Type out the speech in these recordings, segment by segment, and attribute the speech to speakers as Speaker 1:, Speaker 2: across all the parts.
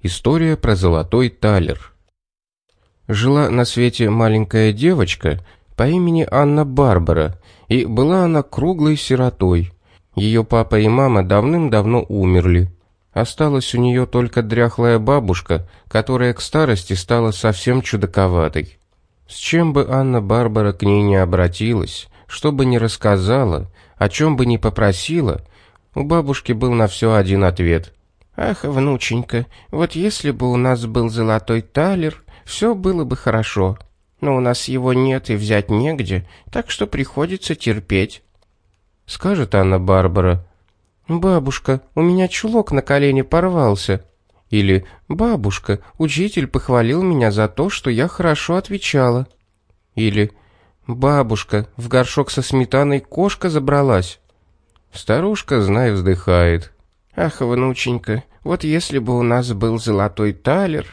Speaker 1: История про золотой талер. Жила на свете маленькая девочка по имени Анна Барбара, и была она круглой сиротой. Ее папа и мама давным-давно умерли. Осталась у нее только дряхлая бабушка, которая к старости стала совсем чудаковатой. С чем бы Анна Барбара к ней не обратилась, что бы ни рассказала, о чем бы ни попросила, у бабушки был на все один ответ. «Ах, внученька, вот если бы у нас был золотой талер, все было бы хорошо. Но у нас его нет и взять негде, так что приходится терпеть». Скажет Анна Барбара, «Бабушка, у меня чулок на колене порвался». Или «Бабушка, учитель похвалил меня за то, что я хорошо отвечала». Или «Бабушка, в горшок со сметаной кошка забралась». Старушка, знай, вздыхает. «Ах, внученька, вот если бы у нас был золотой талер...»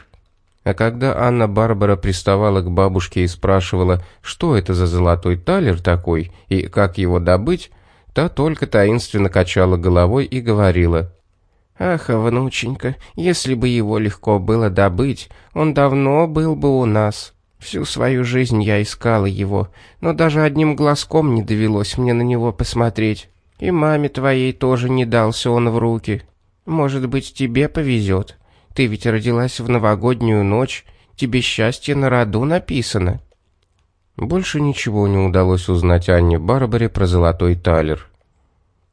Speaker 1: А когда Анна-Барбара приставала к бабушке и спрашивала, что это за золотой талер такой и как его добыть, та только таинственно качала головой и говорила. «Ах, внученька, если бы его легко было добыть, он давно был бы у нас. Всю свою жизнь я искала его, но даже одним глазком не довелось мне на него посмотреть. И маме твоей тоже не дался он в руки. Может быть, тебе повезет. Ты ведь родилась в новогоднюю ночь, тебе счастье на роду написано». Больше ничего не удалось узнать Анне Барбаре про золотой талер.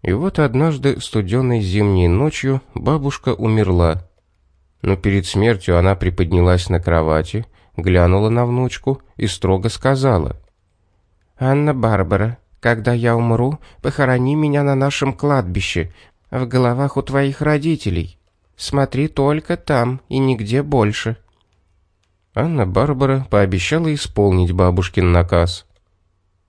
Speaker 1: И вот однажды студеной зимней ночью бабушка умерла. Но перед смертью она приподнялась на кровати, глянула на внучку и строго сказала. «Анна Барбара, когда я умру, похорони меня на нашем кладбище, в головах у твоих родителей. Смотри только там и нигде больше». Анна-Барбара пообещала исполнить бабушкин наказ.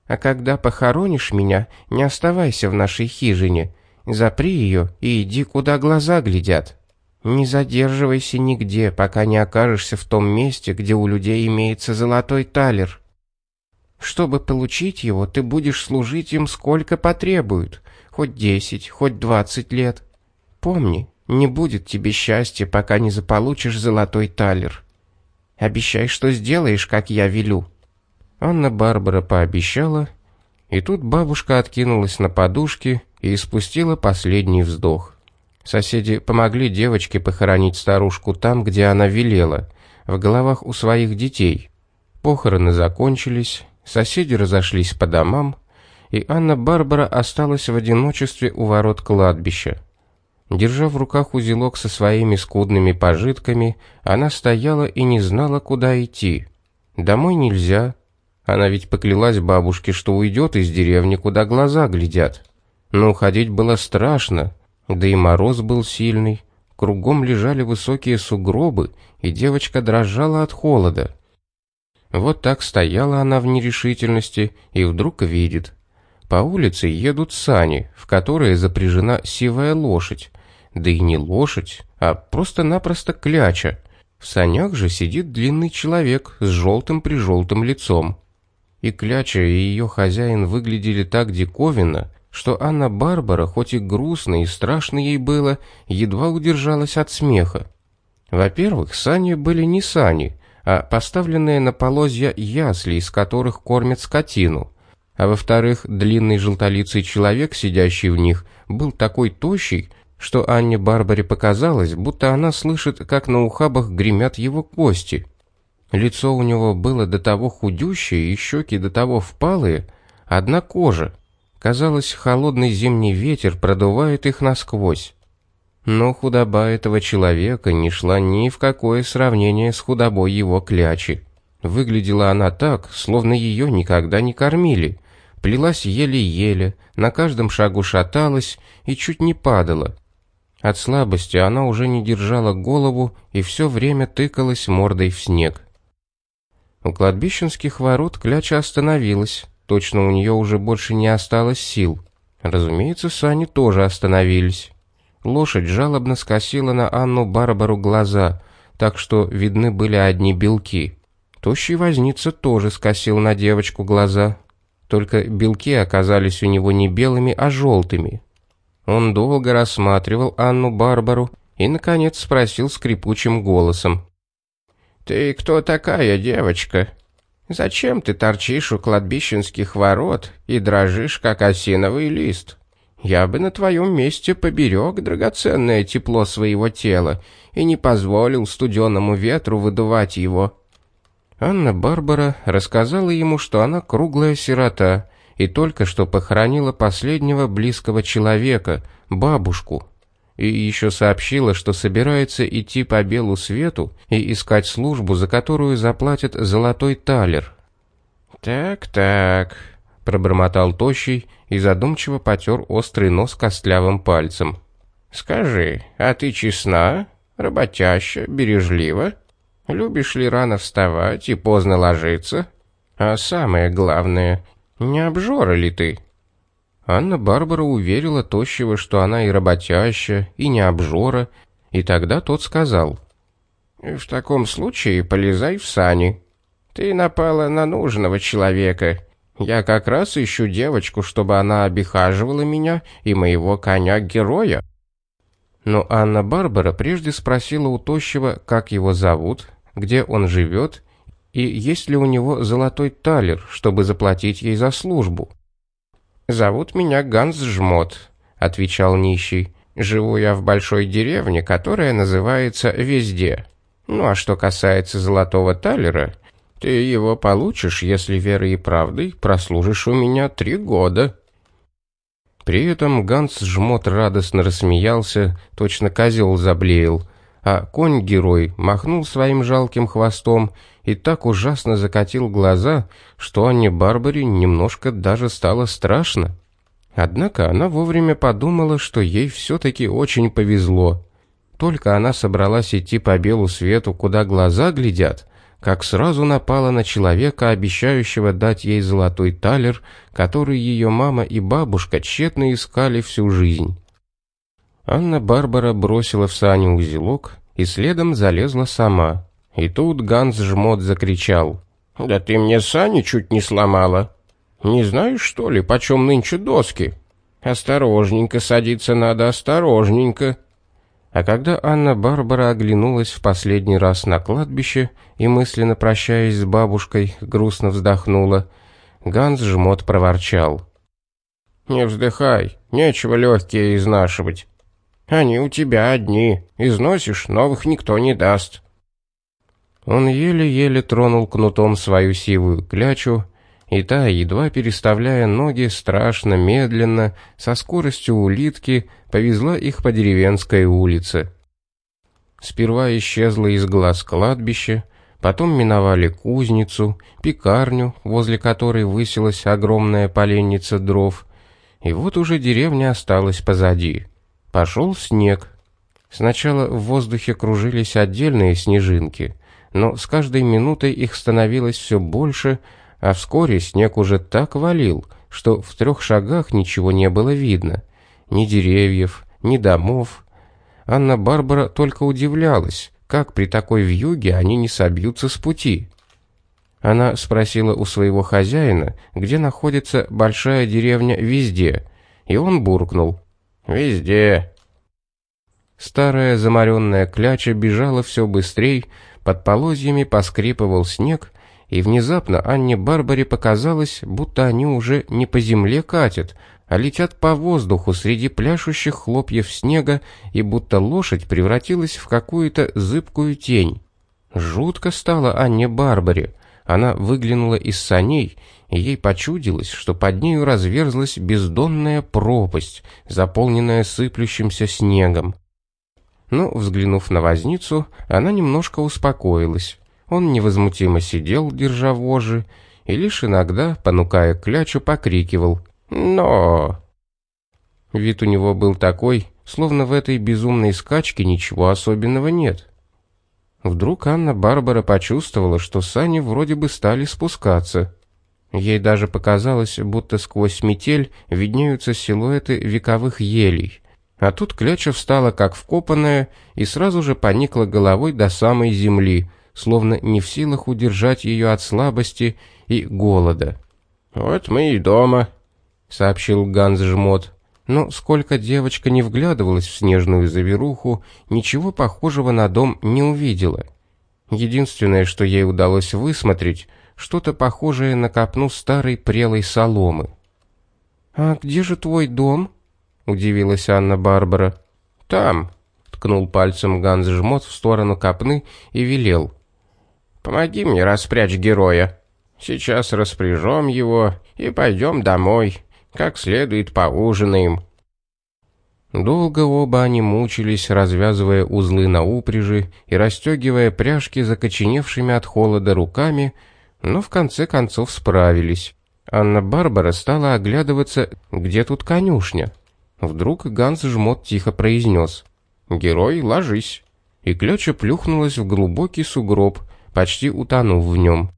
Speaker 1: «А когда похоронишь меня, не оставайся в нашей хижине. Запри ее и иди, куда глаза глядят. Не задерживайся нигде, пока не окажешься в том месте, где у людей имеется золотой талер». Чтобы получить его, ты будешь служить им сколько потребуют, хоть десять, хоть двадцать лет. Помни, не будет тебе счастья, пока не заполучишь золотой талер. Обещай, что сделаешь, как я велю». Анна-Барбара пообещала, и тут бабушка откинулась на подушки и испустила последний вздох. Соседи помогли девочке похоронить старушку там, где она велела, в головах у своих детей. Похороны закончились, Соседи разошлись по домам, и Анна-Барбара осталась в одиночестве у ворот кладбища. Держа в руках узелок со своими скудными пожитками, она стояла и не знала, куда идти. Домой нельзя. Она ведь поклялась бабушке, что уйдет из деревни, куда глаза глядят. Но уходить было страшно, да и мороз был сильный. Кругом лежали высокие сугробы, и девочка дрожала от холода. Вот так стояла она в нерешительности и вдруг видит. По улице едут сани, в которые запряжена сивая лошадь. Да и не лошадь, а просто-напросто кляча. В санях же сидит длинный человек с желтым-прижелтым лицом. И кляча, и ее хозяин выглядели так диковинно, что Анна-Барбара, хоть и грустно и страшно ей было, едва удержалась от смеха. Во-первых, сани были не сани, а поставленные на полозья ясли, из которых кормят скотину. А во-вторых, длинный желтолицый человек, сидящий в них, был такой тощий, что Анне Барбаре показалось, будто она слышит, как на ухабах гремят его кости. Лицо у него было до того худющее и щеки до того впалые, одна кожа. Казалось, холодный зимний ветер продувает их насквозь. Но худоба этого человека не шла ни в какое сравнение с худобой его клячи. Выглядела она так, словно ее никогда не кормили. Плелась еле-еле, на каждом шагу шаталась и чуть не падала. От слабости она уже не держала голову и все время тыкалась мордой в снег. У кладбищенских ворот кляча остановилась, точно у нее уже больше не осталось сил. Разумеется, сани тоже остановились. Лошадь жалобно скосила на Анну Барбару глаза, так что видны были одни белки. Тощий возница тоже скосил на девочку глаза, только белки оказались у него не белыми, а желтыми. Он долго рассматривал Анну Барбару и, наконец, спросил скрипучим голосом. «Ты кто такая, девочка? Зачем ты торчишь у кладбищенских ворот и дрожишь, как осиновый лист? Я бы на твоем месте поберег драгоценное тепло своего тела и не позволил студеному ветру выдувать его». Анна-Барбара рассказала ему, что она круглая сирота и только что похоронила последнего близкого человека, бабушку и еще сообщила, что собирается идти по белу свету и искать службу, за которую заплатят золотой талер. «Так-так», — пробормотал Тощий и задумчиво потер острый нос костлявым пальцем. «Скажи, а ты честна, работяща, бережлива? Любишь ли рано вставать и поздно ложиться? А самое главное, не обжора ли ты?» Анна-Барбара уверила Тощего, что она и работящая, и не обжора, и тогда тот сказал. «В таком случае полезай в сани. Ты напала на нужного человека. Я как раз ищу девочку, чтобы она обихаживала меня и моего коня-героя». Но Анна-Барбара прежде спросила у Тощего, как его зовут, где он живет, и есть ли у него золотой талер, чтобы заплатить ей за службу. «Зовут меня Ганс Жмот», — отвечал нищий. «Живу я в большой деревне, которая называется Везде. Ну а что касается золотого талера, ты его получишь, если верой и правдой прослужишь у меня три года». При этом Ганс Жмот радостно рассмеялся, точно козел заблеял, а конь-герой махнул своим жалким хвостом и так ужасно закатил глаза, что Анне Барбаре немножко даже стало страшно. Однако она вовремя подумала, что ей все-таки очень повезло. Только она собралась идти по белу свету, куда глаза глядят, как сразу напала на человека, обещающего дать ей золотой талер, который ее мама и бабушка тщетно искали всю жизнь. Анна-Барбара бросила в сани узелок и следом залезла сама. И тут Ганс Жмот закричал. «Да ты мне сани чуть не сломала. Не знаешь, что ли, почем нынче доски? Осторожненько садиться надо, осторожненько». А когда Анна-Барбара оглянулась в последний раз на кладбище и мысленно прощаясь с бабушкой, грустно вздохнула, Ганс Жмот проворчал. «Не вздыхай, нечего легкие изнашивать. Они у тебя одни, износишь, новых никто не даст». Он еле-еле тронул кнутом свою сивую клячу, и та, едва переставляя ноги, страшно медленно, со скоростью улитки, повезла их по деревенской улице. Сперва исчезла из глаз кладбище, потом миновали кузницу, пекарню, возле которой высилась огромная поленница дров, и вот уже деревня осталась позади. Пошел снег. Сначала в воздухе кружились отдельные снежинки, но с каждой минутой их становилось все больше, а вскоре снег уже так валил, что в трех шагах ничего не было видно. Ни деревьев, ни домов. Анна-Барбара только удивлялась, как при такой вьюге они не собьются с пути. Она спросила у своего хозяина, где находится большая деревня везде, и он буркнул «Везде». Старая замаренная кляча бежала все быстрей, под полозьями поскрипывал снег, и внезапно Анне Барбаре показалось, будто они уже не по земле катят, а летят по воздуху среди пляшущих хлопьев снега, и будто лошадь превратилась в какую-то зыбкую тень. Жутко стало Анне Барбаре. Она выглянула из саней, и ей почудилось, что под нею разверзлась бездонная пропасть, заполненная сыплющимся снегом. Но, взглянув на возницу, она немножко успокоилась. Он невозмутимо сидел, держа вожжи, и лишь иногда, понукая клячу, покрикивал «Но!». Вид у него был такой, словно в этой безумной скачке ничего особенного нет. Вдруг Анна-Барбара почувствовала, что сани вроде бы стали спускаться. Ей даже показалось, будто сквозь метель виднеются силуэты вековых елей. А тут Кляча встала как вкопанная и сразу же поникла головой до самой земли, словно не в силах удержать ее от слабости и голода. «Вот мы и дома», — сообщил Ганс Жмот. Но сколько девочка не вглядывалась в снежную заверуху, ничего похожего на дом не увидела. Единственное, что ей удалось высмотреть, что-то похожее на копну старой прелой соломы. «А где же твой дом?» — удивилась Анна-Барбара. «Там», — ткнул пальцем Ганс Жмот в сторону копны и велел. «Помоги мне распрячь героя. Сейчас распряжем его и пойдем домой, как следует поужинаем». Долго оба они мучились, развязывая узлы на упряжи и расстегивая пряжки закоченевшими от холода руками, но в конце концов справились. Анна-Барбара стала оглядываться, где тут конюшня. Вдруг Ганс Жмот тихо произнес «Герой, ложись!» И Клёча плюхнулась в глубокий сугроб, почти утонув в нем.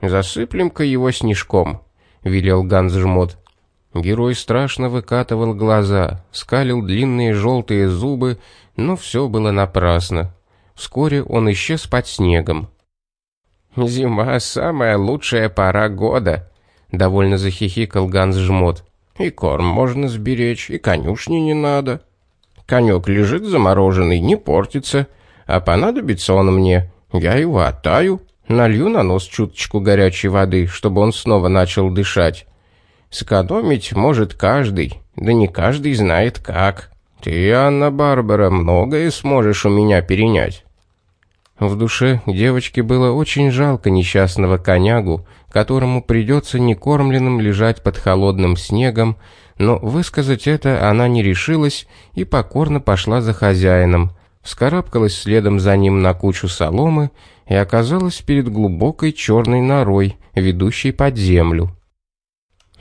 Speaker 1: «Засыплем-ка его снежком», — велел Ганс Жмот. Герой страшно выкатывал глаза, скалил длинные желтые зубы, но все было напрасно. Вскоре он исчез под снегом. «Зима — самая лучшая пора года», — довольно захихикал Ганс Жмот. «И корм можно сберечь, и конюшни не надо. Конек лежит замороженный, не портится, а понадобится он мне, я его оттаю, налью на нос чуточку горячей воды, чтобы он снова начал дышать, Сэкономить может каждый, да не каждый знает как. Ты, Анна-Барбара, многое сможешь у меня перенять». В душе девочке было очень жалко несчастного конягу, которому придется некормленным лежать под холодным снегом, но высказать это она не решилась и покорно пошла за хозяином, вскарабкалась следом за ним на кучу соломы и оказалась перед глубокой черной норой, ведущей под землю.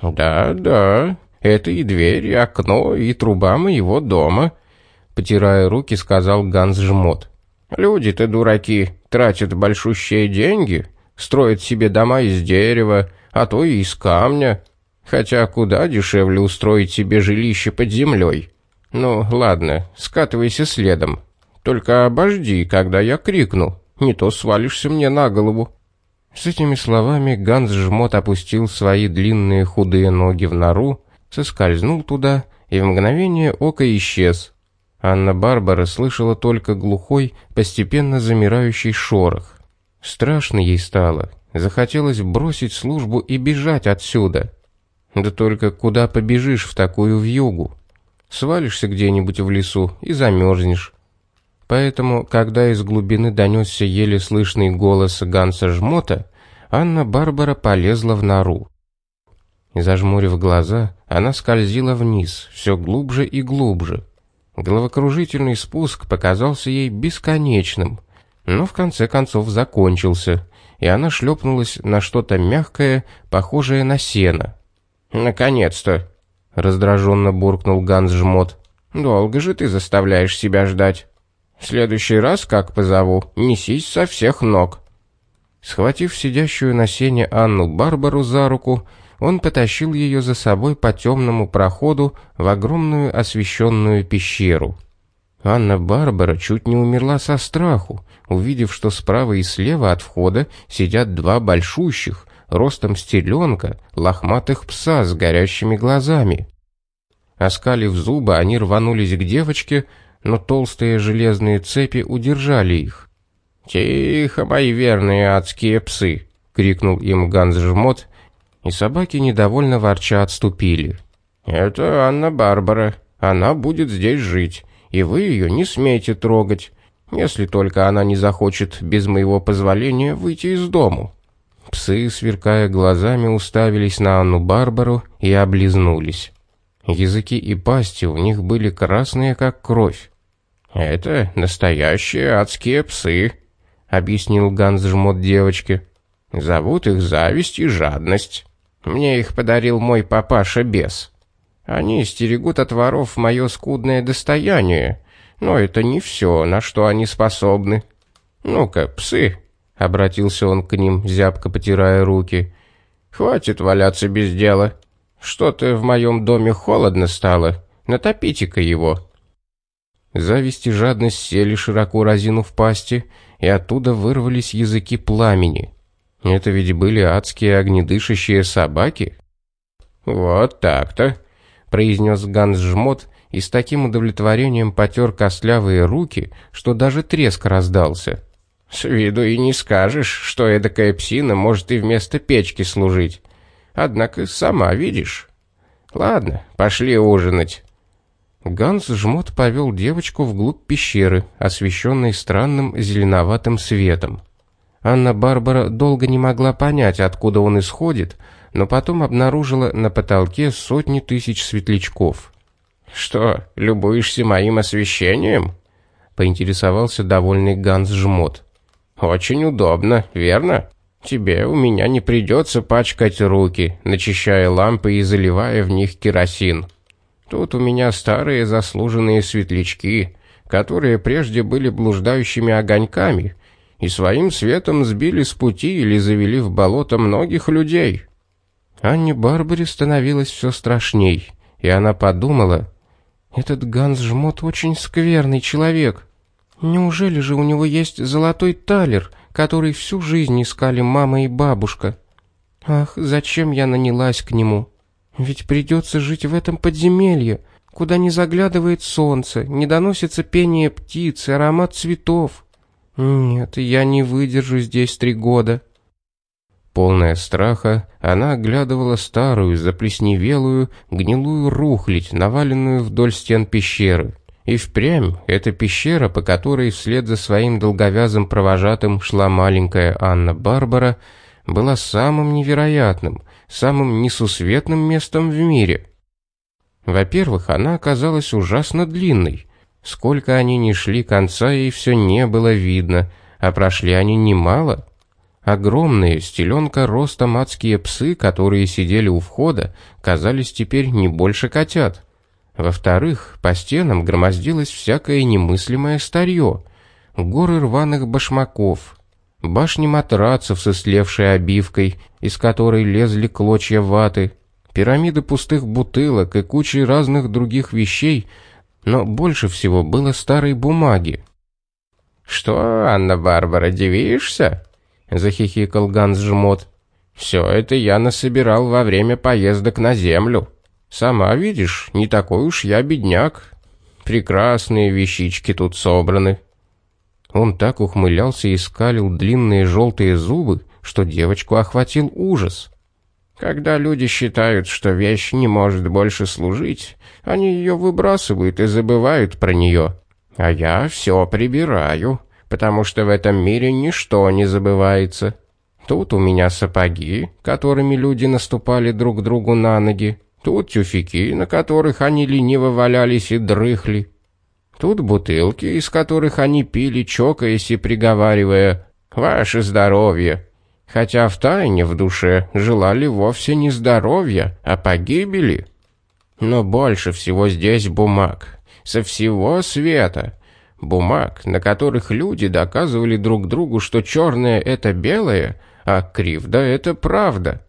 Speaker 1: «Да, да, это и дверь, и окно, и труба моего дома», — потирая руки, сказал Ганс Жмот. «Люди-то дураки, тратят большущие деньги, строят себе дома из дерева, а то и из камня, хотя куда дешевле устроить себе жилище под землей. Ну, ладно, скатывайся следом, только обожди, когда я крикну, не то свалишься мне на голову». С этими словами Ганс Жмот опустил свои длинные худые ноги в нору, соскользнул туда и в мгновение ока исчез. Анна-Барбара слышала только глухой, постепенно замирающий шорох. Страшно ей стало, захотелось бросить службу и бежать отсюда. Да только куда побежишь в такую вьюгу? Свалишься где-нибудь в лесу и замерзнешь. Поэтому, когда из глубины донесся еле слышный голос Ганса Жмота, Анна-Барбара полезла в нору. Зажмурив глаза, она скользила вниз, все глубже и глубже. Головокружительный спуск показался ей бесконечным, но в конце концов закончился, и она шлепнулась на что-то мягкое, похожее на сено. «Наконец-то!» — раздраженно буркнул Ганс Жмот. «Долго же ты заставляешь себя ждать». В следующий раз, как позову, несись со всех ног». Схватив сидящую на сене Анну Барбару за руку, он потащил ее за собой по темному проходу в огромную освещенную пещеру. Анна Барбара чуть не умерла со страху, увидев, что справа и слева от входа сидят два большущих, ростом стеленка, лохматых пса с горящими глазами. Оскалив зубы, они рванулись к девочке, но толстые железные цепи удержали их. «Тихо, мои верные адские псы!» — крикнул им Ганс Жмот, и собаки недовольно ворча отступили. «Это Анна-Барбара. Она будет здесь жить, и вы ее не смеете трогать, если только она не захочет без моего позволения выйти из дому». Псы, сверкая глазами, уставились на Анну-Барбару и облизнулись. Языки и пасти у них были красные, как кровь. «Это настоящие адские псы», — объяснил Ганс жмот девочке. «Зовут их зависть и жадность. Мне их подарил мой папаша-бес. Они стерегут от воров мое скудное достояние, но это не все, на что они способны. Ну-ка, псы», — обратился он к ним, зябко потирая руки, — «хватит валяться без дела». Что-то в моем доме холодно стало. Натопите-ка его». Зависть и жадность сели широко разинув пасти, и оттуда вырвались языки пламени. Это ведь были адские огнедышащие собаки. «Вот так-то», произнес Ганс Жмот и с таким удовлетворением потер костлявые руки, что даже треск раздался. «С виду и не скажешь, что эдакая псина может и вместо печки служить. Однако сама видишь. Ладно, пошли ужинать». Ганс Жмот повел девочку вглубь пещеры, освещенной странным зеленоватым светом. Анна-Барбара долго не могла понять, откуда он исходит, но потом обнаружила на потолке сотни тысяч светлячков. «Что, любуешься моим освещением?» — поинтересовался довольный Ганс Жмот. «Очень удобно, верно? Тебе у меня не придется пачкать руки, начищая лампы и заливая в них керосин. Тут у меня старые заслуженные светлячки, которые прежде были блуждающими огоньками и своим светом сбили с пути или завели в болото многих людей». Анне Барбаре становилось все страшней, и она подумала, «Этот Ганс Жмот очень скверный человек. Неужели же у него есть золотой талер, который всю жизнь искали мама и бабушка? Ах, зачем я нанялась к нему? Ведь придется жить в этом подземелье, куда не заглядывает солнце, не доносится пение птиц и аромат цветов. Нет, я не выдержу здесь три года». Полная страха, она оглядывала старую, заплесневелую, гнилую рухлядь, наваленную вдоль стен пещеры. И впрямь эта пещера, по которой вслед за своим долговязым провожатым шла маленькая Анна-Барбара, была самым невероятным, самым несусветным местом в мире. Во-первых, она оказалась ужасно длинной. Сколько они ни шли, конца ей все не было видно, а прошли они немало — Огромные, стеленка ростом адские псы, которые сидели у входа, казались теперь не больше котят. Во-вторых, по стенам громоздилось всякое немыслимое старье. Горы рваных башмаков, башни матрацев со слевшей обивкой, из которой лезли клочья ваты, пирамиды пустых бутылок и кучи разных других вещей, но больше всего было старой бумаги. «Что, Анна-Барбара, дивишься?» — захихикал Ганс Жмот. «Все это я насобирал во время поездок на землю. Сама видишь, не такой уж я бедняк. Прекрасные вещички тут собраны». Он так ухмылялся и скалил длинные желтые зубы, что девочку охватил ужас. Когда люди считают, что вещь не может больше служить, они ее выбрасывают и забывают про нее. А я все прибираю потому что в этом мире ничто не забывается. Тут у меня сапоги, которыми люди наступали друг другу на ноги. Тут тюфяки, на которых они лениво валялись и дрыхли. Тут бутылки, из которых они пили, чокаясь и приговаривая «Ваше здоровье!» Хотя в тайне в душе желали вовсе не здоровья, а погибели. Но больше всего здесь бумаг, со всего света, бумаг, на которых люди доказывали друг другу, что черное — это белое, а кривда — это правда.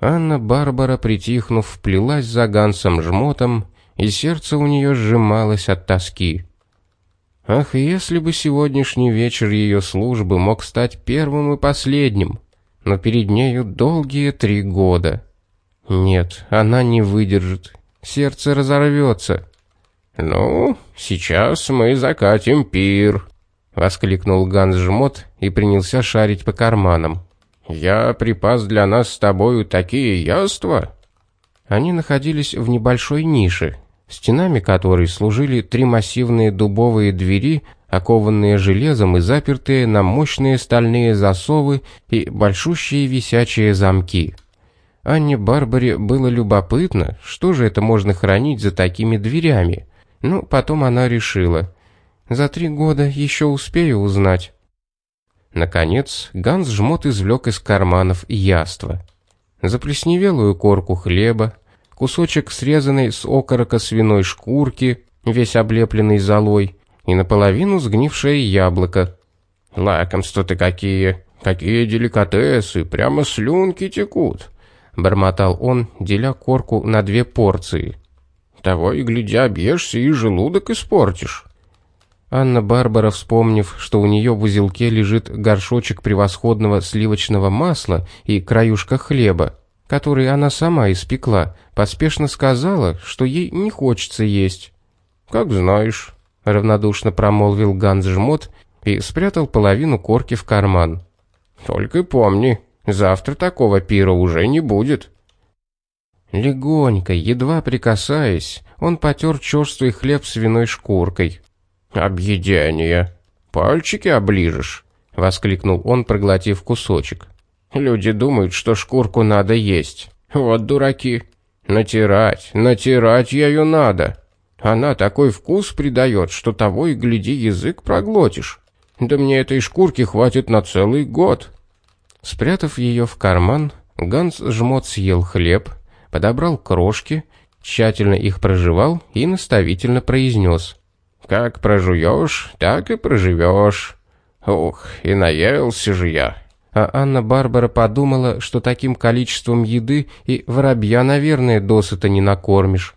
Speaker 1: Анна-Барбара, притихнув, вплелась за Гансом жмотом, и сердце у нее сжималось от тоски. Ах, если бы сегодняшний вечер ее службы мог стать первым и последним, но перед нею долгие три года. Нет, она не выдержит, сердце разорвется. «Ну, сейчас мы закатим пир», — воскликнул Ганс Жмот и принялся шарить по карманам. «Я припас для нас с тобою такие яства». Они находились в небольшой нише, стенами которой служили три массивные дубовые двери, окованные железом и запертые на мощные стальные засовы и большущие висячие замки. Анне Барбаре было любопытно, что же это можно хранить за такими дверями — ну, потом она решила. За три года еще успею узнать. Наконец, Ганс жмот извлек из карманов яство. Заплесневелую корку хлеба, кусочек срезанной с окорока свиной шкурки, весь облепленный золой, и наполовину сгнившее яблоко. «Лакомства-то какие! Какие деликатесы! Прямо слюнки текут!» Бормотал он, деля корку на две порции. Того и глядя, объешься и желудок испортишь. Анна-Барбара, вспомнив, что у нее в узелке лежит горшочек превосходного сливочного масла и краюшка хлеба, который она сама испекла, поспешно сказала, что ей не хочется есть. «Как знаешь», — равнодушно промолвил Ганс Жмот и спрятал половину корки в карман. «Только помни, завтра такого пира уже не будет». Легонько, едва прикасаясь, он потер черствый хлеб с виной шкуркой. «Объедение! Пальчики оближешь!» — воскликнул он, проглотив кусочек. «Люди думают, что шкурку надо есть. Вот дураки! Натирать, натирать ею надо! Она такой вкус придает, что того и гляди язык проглотишь. Да мне этой шкурки хватит на целый год!» Спрятав ее в карман, Ганс жмот съел хлеб, подобрал крошки, тщательно их прожевал и наставительно произнес. «Как прожуешь, так и проживешь. Ух, и наелся же я». А Анна-Барбара подумала, что таким количеством еды и воробья, наверное, досыта не накормишь.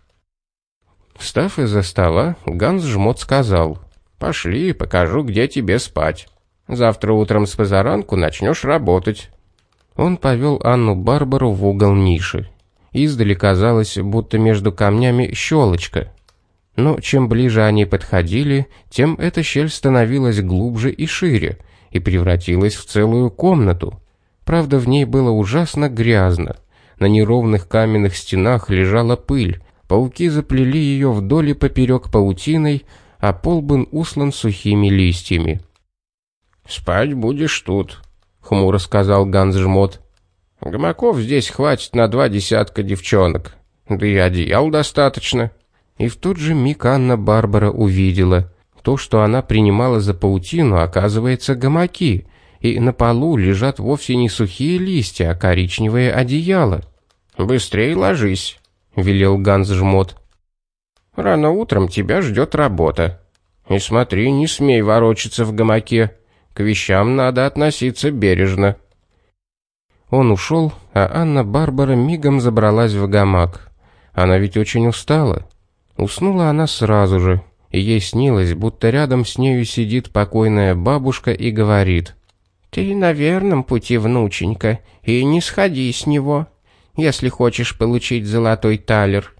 Speaker 1: Встав из-за стола, Ганс жмот сказал, «Пошли, покажу, где тебе спать. Завтра утром с позаранку начнешь работать». Он повел Анну-Барбару в угол ниши. Издали казалось, будто между камнями щелочка. Но чем ближе они подходили, тем эта щель становилась глубже и шире, и превратилась в целую комнату. Правда, в ней было ужасно грязно. На неровных каменных стенах лежала пыль, пауки заплели ее вдоль и поперек паутиной, а пол был услан сухими листьями. «Спать будешь тут», — хмуро сказал Ганс Жмот. Гамаков здесь хватит на два десятка девчонок. Да и одеял достаточно. И в тот же миг Анна Барбара увидела. То, что она принимала за паутину, оказывается гамаки. И на полу лежат вовсе не сухие листья, а коричневые одеяла. «Быстрей ложись», — велел Ганс Жмот. «Рано утром тебя ждет работа. И смотри, не смей ворочаться в гамаке. К вещам надо относиться бережно». Он ушел, а Анна-Барбара мигом забралась в гамак. Она ведь очень устала. Уснула она сразу же, ей снилось, будто рядом с нею сидит покойная бабушка и говорит. «Ты на верном пути, внученька, и не сходи с него, если хочешь получить золотой талер».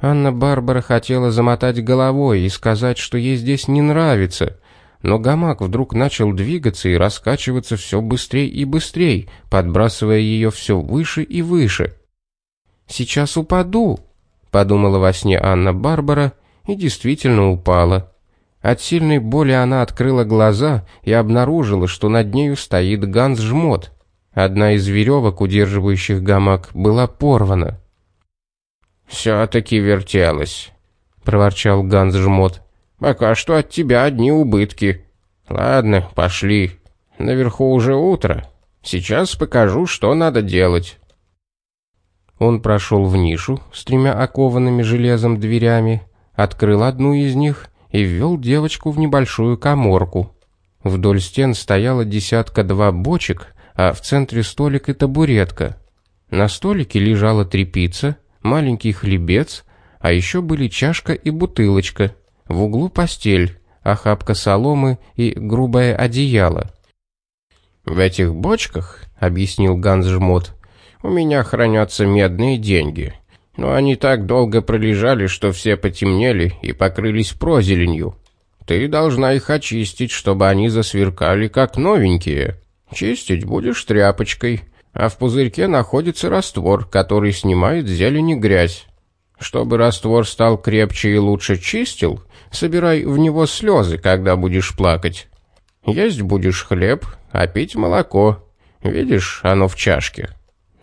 Speaker 1: Анна-Барбара хотела замотать головой и сказать, что ей здесь не нравится, но гамак вдруг начал двигаться и раскачиваться все быстрее и быстрее, подбрасывая ее все выше и выше. «Сейчас упаду», — подумала во сне Анна-Барбара и действительно упала. От сильной боли она открыла глаза и обнаружила, что над нею стоит Ганс-жмот. Одна из веревок, удерживающих гамак, была порвана. «Все-таки вертелась», — проворчал Ганс-жмот. Пока что от тебя одни убытки. Ладно, пошли. Наверху уже утро. Сейчас покажу, что надо делать. Он прошел в нишу с тремя окованными железом дверями, открыл одну из них и ввел девочку в небольшую каморку. Вдоль стен стояло десятка-два бочек, а в центре столик и табуретка. На столике лежала тряпица, маленький хлебец, а еще были чашка и бутылочка — в углу постель, охапка соломы и грубое одеяло. «В этих бочках, — объяснил Ганс Жмот, — у меня хранятся медные деньги. Но они так долго пролежали, что все потемнели и покрылись прозеленью. Ты должна их очистить, чтобы они засверкали, как новенькие. Чистить будешь тряпочкой, а в пузырьке находится раствор, который снимает зелень и грязь. Чтобы раствор стал крепче и лучше чистил, собирай в него слезы, когда будешь плакать. Есть будешь хлеб, а пить молоко. Видишь, оно в чашке.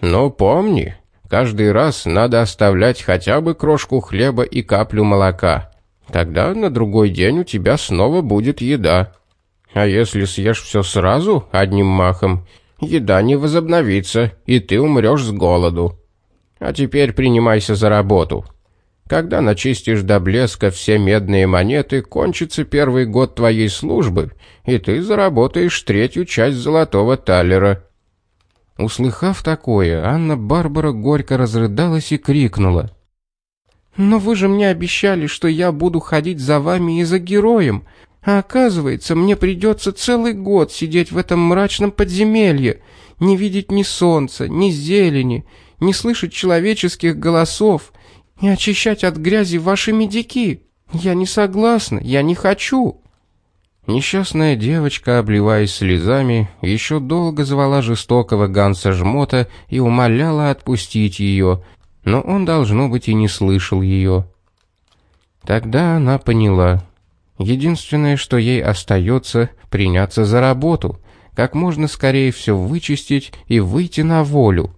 Speaker 1: Но помни, каждый раз надо оставлять хотя бы крошку хлеба и каплю молока. Тогда на другой день у тебя снова будет еда. А если съешь все сразу, одним махом, еда не возобновится, и ты умрешь с голоду. А теперь принимайся за работу. Когда начистишь до блеска все медные монеты, кончится первый год твоей службы, и ты заработаешь третью часть золотого талера». Услыхав такое, Анна-Барбара горько разрыдалась и крикнула. «Но вы же мне обещали, что я буду ходить за вами и за героем, а оказывается, мне придется целый год сидеть в этом мрачном подземелье, не видеть ни солнца, ни зелени, не слышать человеческих голосов, и очищать от грязи ваши медики. Я не согласна, я не хочу». Несчастная девочка, обливаясь слезами, еще долго звала жестокого Ганса Жмота и умоляла отпустить ее, но он, должно быть, и не слышал ее. Тогда она поняла. Единственное, что ей остается, приняться за работу, как можно скорее все вычистить и выйти на волю.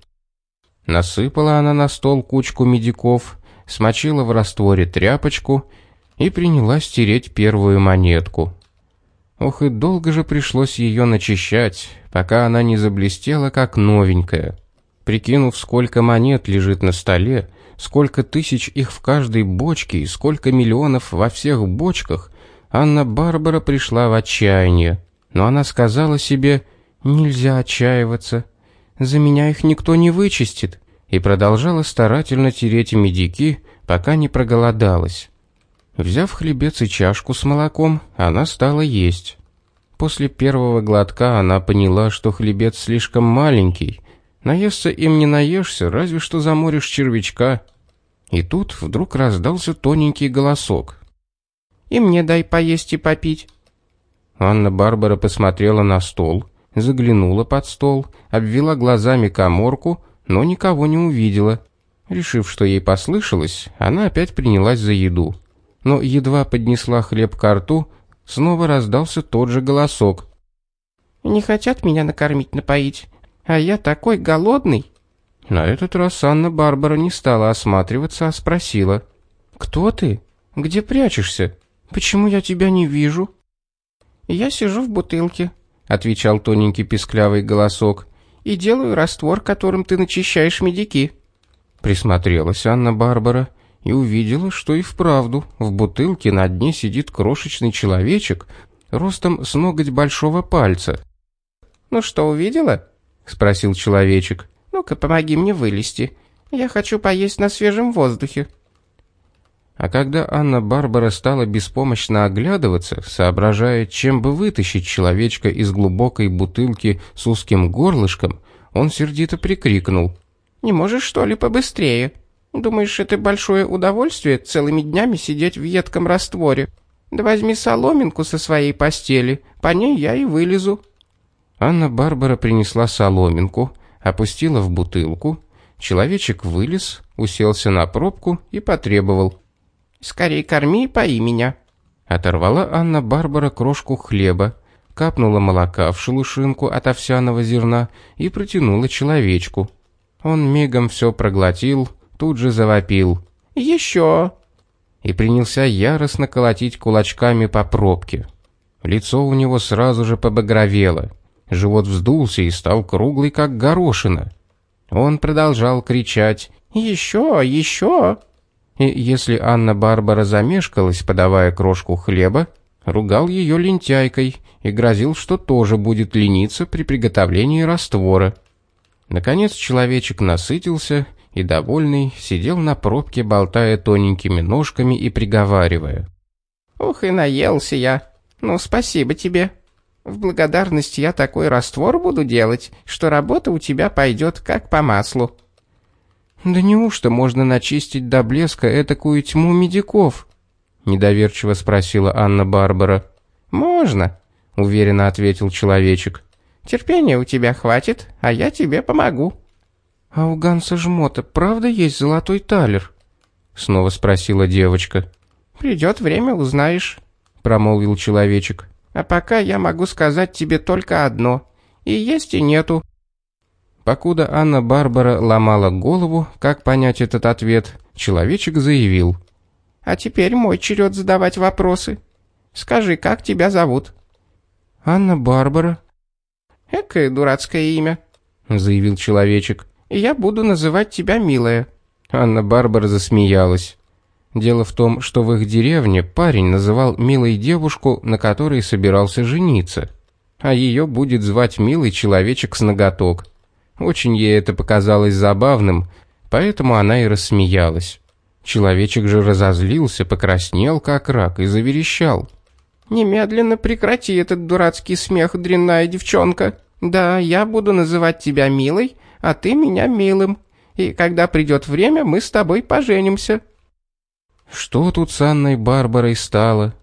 Speaker 1: Насыпала она на стол кучку медиков, смочила в растворе тряпочку и принялась тереть первую монетку. Ох и долго же пришлось ее начищать, пока она не заблестела, как новенькая. Прикинув, сколько монет лежит на столе, сколько тысяч их в каждой бочке и сколько миллионов во всех бочках, Анна-Барбара пришла в отчаяние. Но она сказала себе «Нельзя отчаиваться, за меня их никто не вычистит», и продолжала старательно тереть медики, пока не проголодалась. Взяв хлебец и чашку с молоком, она стала есть. После первого глотка она поняла, что хлебец слишком маленький. Наесться им не наешься, разве что заморишь червячка. И тут вдруг раздался тоненький голосок. «И мне дай поесть и попить». Анна-Барбара посмотрела на стол, заглянула под стол, обвела глазами коморку, но никого не увидела. Решив, что ей послышалось, она опять принялась за еду но едва поднесла хлеб к рту, снова раздался тот же голосок. «Не хотят меня накормить, напоить, а я такой голодный!» На этот раз Анна-Барбара не стала осматриваться, а спросила. «Кто ты? Где прячешься? Почему я тебя не вижу?» «Я сижу в бутылке», — отвечал тоненький писклявый голосок, «и делаю раствор, которым ты начищаешь медики». Присмотрелась Анна-Барбара и увидела, что и вправду в бутылке на дне сидит крошечный человечек ростом с ноготь большого пальца. «Ну что, увидела?» — спросил человечек. «Ну-ка, помоги мне вылезти. Я хочу поесть на свежем воздухе». А когда Анна-Барбара стала беспомощно оглядываться, соображая, чем бы вытащить человечка из глубокой бутылки с узким горлышком, он сердито прикрикнул. «Не можешь, что ли, побыстрее?» Думаешь, это большое удовольствие целыми днями сидеть в едком растворе? Да возьми соломинку со своей постели, по ней я и вылезу». Анна-Барбара принесла соломинку, опустила в бутылку. Человечек вылез, уселся на пробку и потребовал. «Скорей корми и пои меня». Оторвала Анна-Барбара крошку хлеба, капнула молока в шелушинку от овсяного зерна и протянула человечку. Он мигом все проглотил, тут же завопил «Еще!» и принялся яростно колотить кулачками по пробке. Лицо у него сразу же побагровело, живот вздулся и стал круглый, как горошина. Он продолжал кричать «Еще! Еще!» И если Анна-Барбара замешкалась, подавая крошку хлеба, ругал ее лентяйкой и грозил, что тоже будет лениться при приготовлении раствора. Наконец человечек насытился и, довольный, сидел на пробке, болтая тоненькими ножками и приговаривая. «Ух, и наелся я. Ну, спасибо тебе. В благодарность я такой раствор буду делать, что работа у тебя пойдет как по маслу». «Да неужто можно начистить до блеска этакую тьму медиков?» Недоверчиво спросила Анна-Барбара. «Можно», — уверенно ответил человечек. «Терпения у тебя хватит, а я тебе помогу». «А у Ганса Жмота правда есть золотой талер?» Снова спросила девочка. «Придет время, узнаешь», — промолвил человечек. «А пока я могу сказать тебе только одно. И есть, и нету». Покуда Анна-Барбара ломала голову, как понять этот ответ, человечек заявил. «А теперь мой черед задавать вопросы. Скажи, как тебя зовут?» «Анна-Барбара». «Экое дурацкое имя», — заявил человечек я буду называть тебя милая». Анна-Барбара засмеялась. Дело в том, что в их деревне парень называл милой девушку, на которой собирался жениться, а ее будет звать милый человечек с ноготок. Очень ей это показалось забавным, поэтому она и рассмеялась. Человечек же разозлился, покраснел как рак и заверещал. «Немедленно прекрати этот дурацкий смех, дрянная девчонка. Да, я буду называть тебя милой, а ты меня милым. и когда придет время, мы с тобой поженимся». Что тут с Анной Барбарой стало?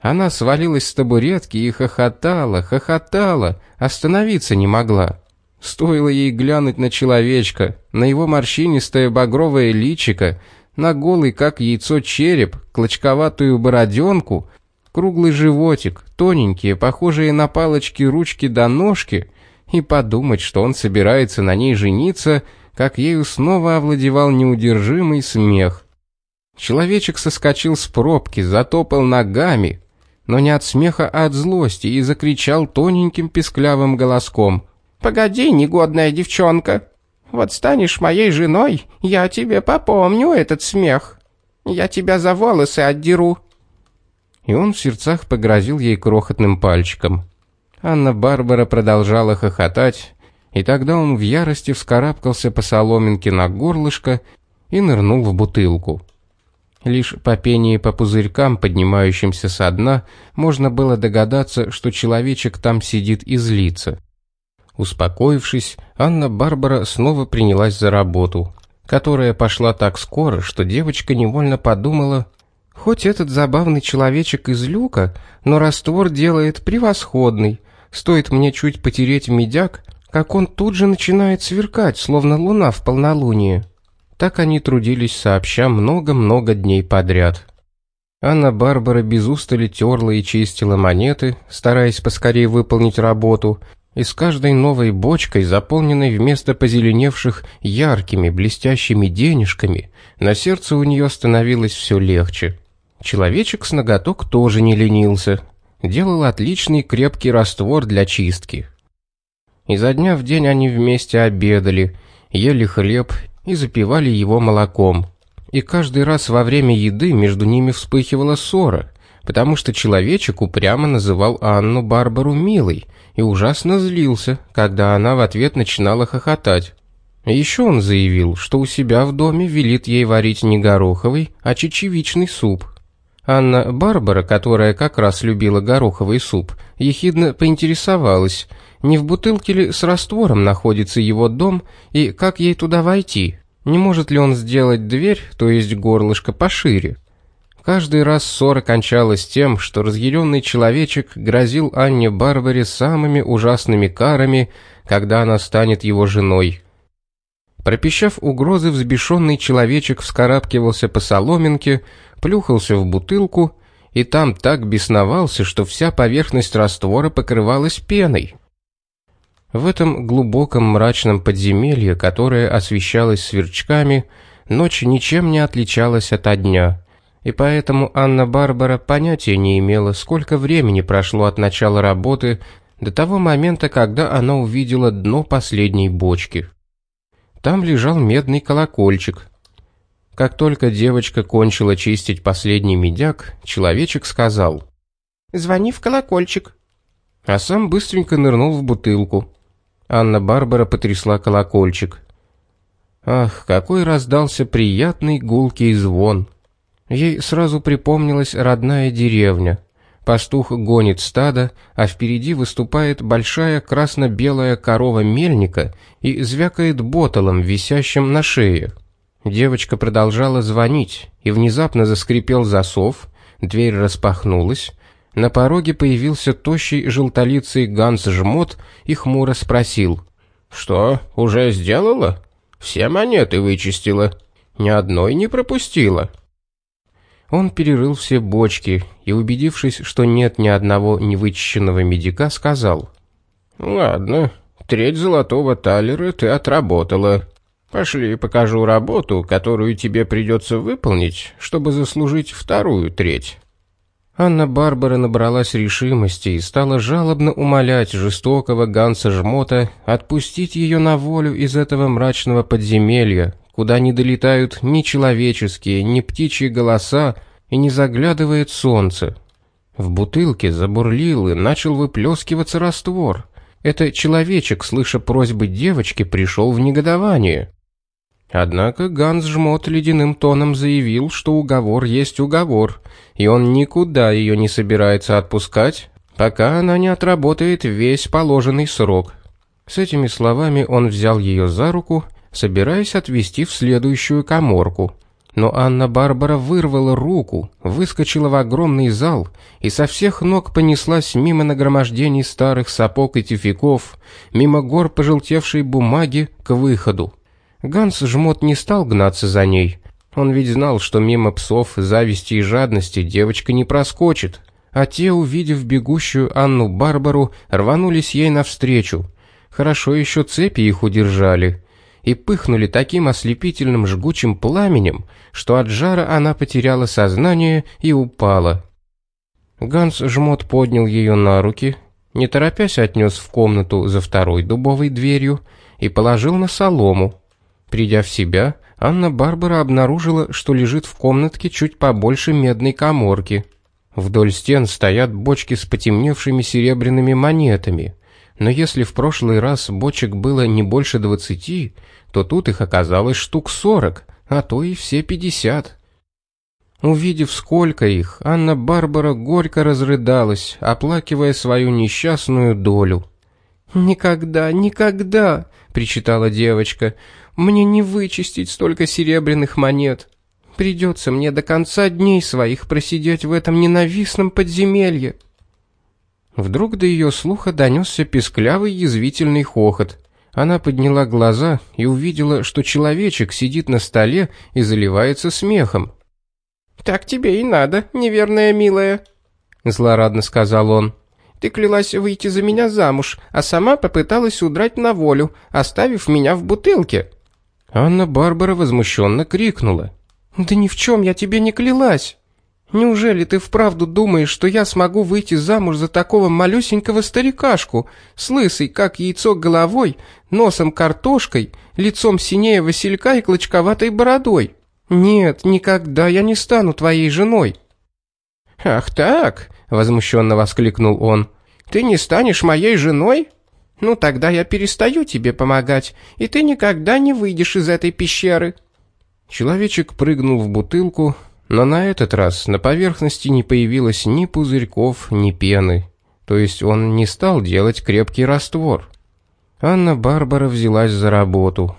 Speaker 1: Она свалилась с табуретки и хохотала, хохотала, остановиться не могла. Стоило ей глянуть на человечка, на его морщинистое багровое личико, на голый, как яйцо, череп, клочковатую бороденку, круглый животик, тоненькие, похожие на палочки ручки до ножки, и подумать, что он собирается на ней жениться, как ею снова овладевал неудержимый смех. Человечек соскочил с пробки, затопал ногами, но не от смеха, а от злости, и закричал тоненьким песклявым голоском. «Погоди, негодная девчонка! Вот станешь моей женой, я тебе попомню этот смех. Я тебя за волосы отдеру». И он в сердцах погрозил ей крохотным пальчиком. Анна-Барбара продолжала хохотать, и тогда он в ярости вскарабкался по соломинке на горлышко и нырнул в бутылку. Лишь по пении по пузырькам, поднимающимся со дна, можно было догадаться, что человечек там сидит и злится. Успокоившись, Анна-Барбара снова принялась за работу, которая пошла так скоро, что девочка невольно подумала, хоть этот забавный человечек из люка, но раствор делает превосходный. Стоит мне чуть потереть медяк, как он тут же начинает сверкать, словно луна в полнолуние. Так они трудились сообща много-много дней подряд. Анна-Барбара без устали терла и чистила монеты, стараясь поскорее выполнить работу, и с каждой новой бочкой, заполненной вместо позеленевших яркими блестящими денежками, на сердце у нее становилось все легче. Человечек с ноготок тоже не ленился, делал отличный крепкий раствор для чистки. Изо дня в день они вместе обедали, ели хлеб и запивали его молоком. И каждый раз во время еды между ними вспыхивала ссора, потому что человечек упрямо называл Анну Барбару милой и ужасно злился, когда она в ответ начинала хохотать. Еще он заявил, что у себя в доме велит ей варить не гороховый, а чечевичный суп. Анна Барбара, которая как раз любила гороховый суп, ехидно поинтересовалась, не в бутылке ли с раствором находится его дом и как ей туда войти. Не может ли он сделать дверь, то есть горлышко пошире? Каждый раз ссора кончалась тем, что разъяренный человечек грозил Анне Барбаре самыми ужасными карами, когда она станет его женой. Пропищав угрозы, взбешенный человечек вскарабкивался по соломинке, плюхался в бутылку и там так бесновался, что вся поверхность раствора покрывалась пеной. В этом глубоком мрачном подземелье, которое освещалось сверчками, ночь ничем не отличалась от дня, и поэтому Анна-Барбара понятия не имела, сколько времени прошло от начала работы до того момента, когда она увидела дно последней бочки. Там лежал медный колокольчик. Как только девочка кончила чистить последний медяк, человечек сказал «Звони в колокольчик», а сам быстренько нырнул в бутылку. Анна-Барбара потрясла колокольчик. Ах, какой раздался приятный гулкий звон. Ей сразу припомнилась родная деревня. Пастух гонит стадо, а впереди выступает большая красно-белая корова мельника и звякает ботолом, висящим на шее. Девочка продолжала звонить, и внезапно заскрипел засов, дверь распахнулась, на пороге появился тощий желтолицый Ганс Жмот и хмуро спросил. «Что, уже сделала? Все монеты вычистила. Ни одной не пропустила». Он перерыл все бочки и, убедившись, что нет ни одного невычищенного медика, сказал. «Ладно, треть золотого талера ты отработала. Пошли покажу работу, которую тебе придется выполнить, чтобы заслужить вторую треть». Анна-Барбара набралась решимости и стала жалобно умолять жестокого Ганса Жмота отпустить ее на волю из этого мрачного подземелья, куда не долетают ни человеческие, ни птичьи голоса и не заглядывает солнце. В бутылке забурлил и начал выплескиваться раствор. Это человечек, слыша просьбы девочки, пришел в негодование. Однако Ганс Жмот ледяным тоном заявил, что уговор есть уговор, и он никуда ее не собирается отпускать, пока она не отработает весь положенный срок. С этими словами он взял ее за руку, собираясь отвезти в следующую каморку. Но Анна-Барбара вырвала руку, выскочила в огромный зал и со всех ног понеслась мимо нагромождений старых сапог и тюфяков, мимо гор пожелтевшей бумаги к выходу. Ганс Жмот не стал гнаться за ней. Он ведь знал, что мимо псов, зависти и жадности девочка не проскочит. А те, увидев бегущую Анну-Барбару, рванулись ей навстречу. Хорошо еще цепи их удержали и пыхнули таким ослепительным жгучим пламенем, что от жара она потеряла сознание и упала. Ганс Жмот поднял ее на руки, не торопясь отнес в комнату за второй дубовой дверью и положил на солому. Придя в себя, Анна-Барбара обнаружила, что лежит в комнатке чуть побольше медной каморки. Вдоль стен стоят бочки с потемневшими серебряными монетами – но если в прошлый раз бочек было не больше двадцати, то тут их оказалось штук сорок, а то и все пятьдесят. Увидев, сколько их, Анна-Барбара горько разрыдалась, оплакивая свою несчастную долю. «Никогда, никогда!» — причитала девочка. «Мне не вычистить столько серебряных монет. Придется мне до конца дней своих просидеть в этом ненавистном подземелье». Вдруг до ее слуха донесся песклявый язвительный хохот. Она подняла глаза и увидела, что человечек сидит на столе и заливается смехом. «Так тебе и надо, неверная милая», — злорадно сказал он. «Ты клялась выйти за меня замуж, а сама попыталась удрать на волю, оставив меня в бутылке». Анна-Барбара возмущенно крикнула. «Да ни в чем я тебе не клялась!» Неужели ты вправду думаешь, что я смогу выйти замуж за такого малюсенького старикашку, с лысой, как яйцо, головой, носом картошкой, лицом синее василька и клочковатой бородой? Нет, никогда я не стану твоей женой». «Ах так!» — возмущенно воскликнул он. «Ты не станешь моей женой? Ну тогда я перестаю тебе помогать, и ты никогда не выйдешь из этой пещеры». Человечек прыгнул в бутылку, но на этот раз на поверхности не появилось ни пузырьков, ни пены. То есть он не стал делать крепкий раствор. Анна-Барбара взялась за работу.